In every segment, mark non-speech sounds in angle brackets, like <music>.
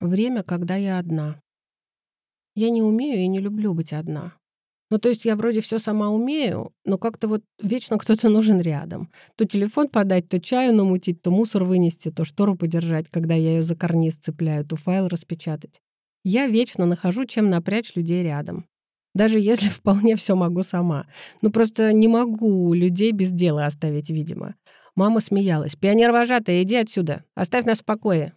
Время, когда я одна. Я не умею и не люблю быть одна. Ну, то есть я вроде все сама умею, но как-то вот вечно кто-то нужен рядом. То телефон подать, то чаю намутить, то мусор вынести, то штору подержать, когда я ее за карниз цепляю, то файл распечатать. Я вечно нахожу, чем напрячь людей рядом. Даже если <laughs> вполне все могу сама. Ну, просто не могу людей без дела оставить, видимо. Мама смеялась. «Пионер-вожатая, иди отсюда. Оставь нас в покое.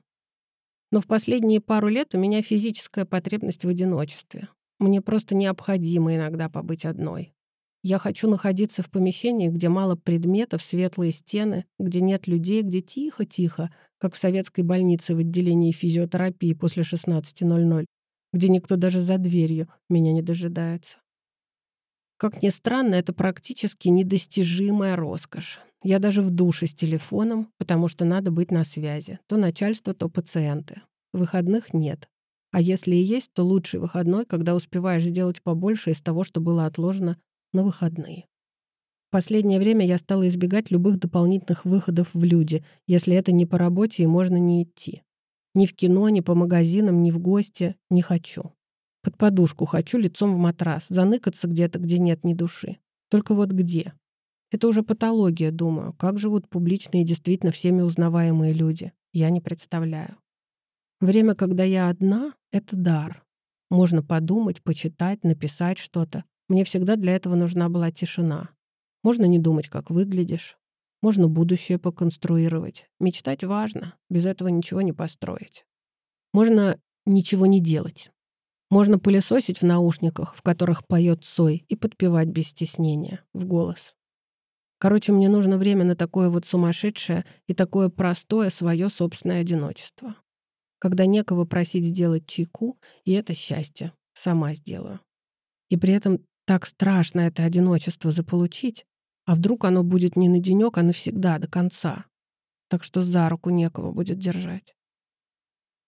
Но в последние пару лет у меня физическая потребность в одиночестве. Мне просто необходимо иногда побыть одной. Я хочу находиться в помещении, где мало предметов, светлые стены, где нет людей, где тихо-тихо, как в советской больнице в отделении физиотерапии после 16.00, где никто даже за дверью меня не дожидается. Как ни странно, это практически недостижимая роскошь. Я даже в душе с телефоном, потому что надо быть на связи. То начальство, то пациенты. Выходных нет. А если и есть, то лучший выходной, когда успеваешь сделать побольше из того, что было отложено на выходные. В последнее время я стала избегать любых дополнительных выходов в люди, если это не по работе и можно не идти. Ни в кино, ни по магазинам, ни в гости не хочу. Под подушку хочу лицом в матрас, заныкаться где-то, где нет ни души. Только вот где? Это уже патология, думаю. Как живут публичные и действительно всеми узнаваемые люди? Я не представляю. Время, когда я одна, — это дар. Можно подумать, почитать, написать что-то. Мне всегда для этого нужна была тишина. Можно не думать, как выглядишь. Можно будущее поконструировать. Мечтать важно. Без этого ничего не построить. Можно ничего не делать. Можно пылесосить в наушниках, в которых поет Сой, и подпевать без стеснения, в голос. Короче, мне нужно время на такое вот сумасшедшее и такое простое свое собственное одиночество. Когда некого просить сделать чайку, и это счастье. Сама сделаю. И при этом так страшно это одиночество заполучить, а вдруг оно будет не на денёк, а навсегда, до конца. Так что за руку некого будет держать.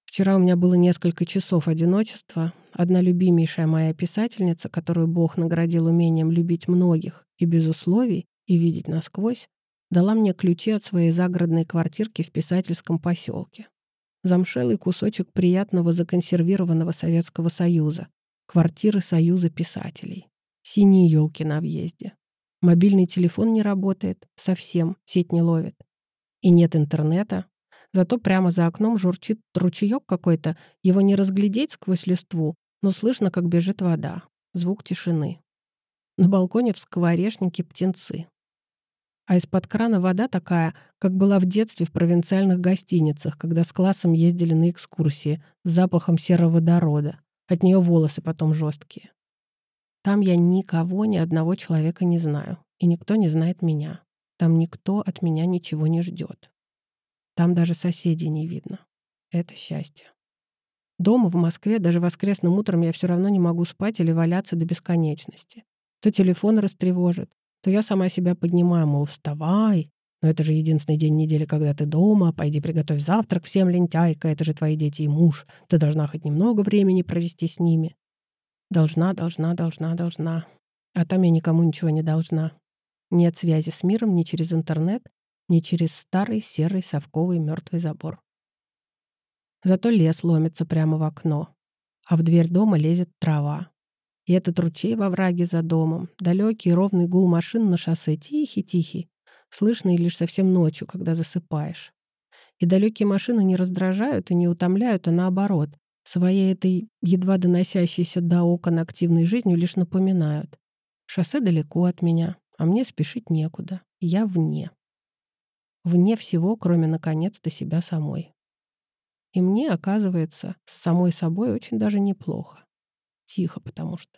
Вчера у меня было несколько часов одиночества. Одна любимейшая моя писательница, которую Бог наградил умением любить многих и без условий, и видеть насквозь, дала мне ключи от своей загородной квартирки в писательском поселке. Замшелый кусочек приятного законсервированного Советского Союза, квартиры Союза писателей. Синие елки на въезде. Мобильный телефон не работает, совсем, сеть не ловит. И нет интернета. Зато прямо за окном журчит ручеёк какой-то, его не разглядеть сквозь листву, но слышно, как бежит вода. Звук тишины. На балконе в скворечнике птенцы а из-под крана вода такая, как была в детстве в провинциальных гостиницах, когда с классом ездили на экскурсии с запахом сероводорода. От нее волосы потом жесткие. Там я никого, ни одного человека не знаю. И никто не знает меня. Там никто от меня ничего не ждет. Там даже соседей не видно. Это счастье. Дома в Москве даже воскресным утром я все равно не могу спать или валяться до бесконечности. То телефон растревожит, то я сама себя поднимаю, мол, вставай, но это же единственный день недели, когда ты дома, пойди приготовь завтрак всем, лентяйка, это же твои дети и муж, ты должна хоть немного времени провести с ними. Должна, должна, должна, должна. А там я никому ничего не должна. Нет связи с миром ни через интернет, ни через старый серый совковый мертвый забор. Зато лес ломится прямо в окно, а в дверь дома лезет трава. И этот ручей во враге за домом, далекий ровный гул машин на шоссе, тихий-тихий, слышный лишь совсем ночью, когда засыпаешь. И далекие машины не раздражают и не утомляют, а наоборот, своей этой едва доносящейся до окон активной жизнью лишь напоминают. Шоссе далеко от меня, а мне спешить некуда. Я вне. Вне всего, кроме, наконец-то, себя самой. И мне, оказывается, с самой собой очень даже неплохо. Тихо, потому что.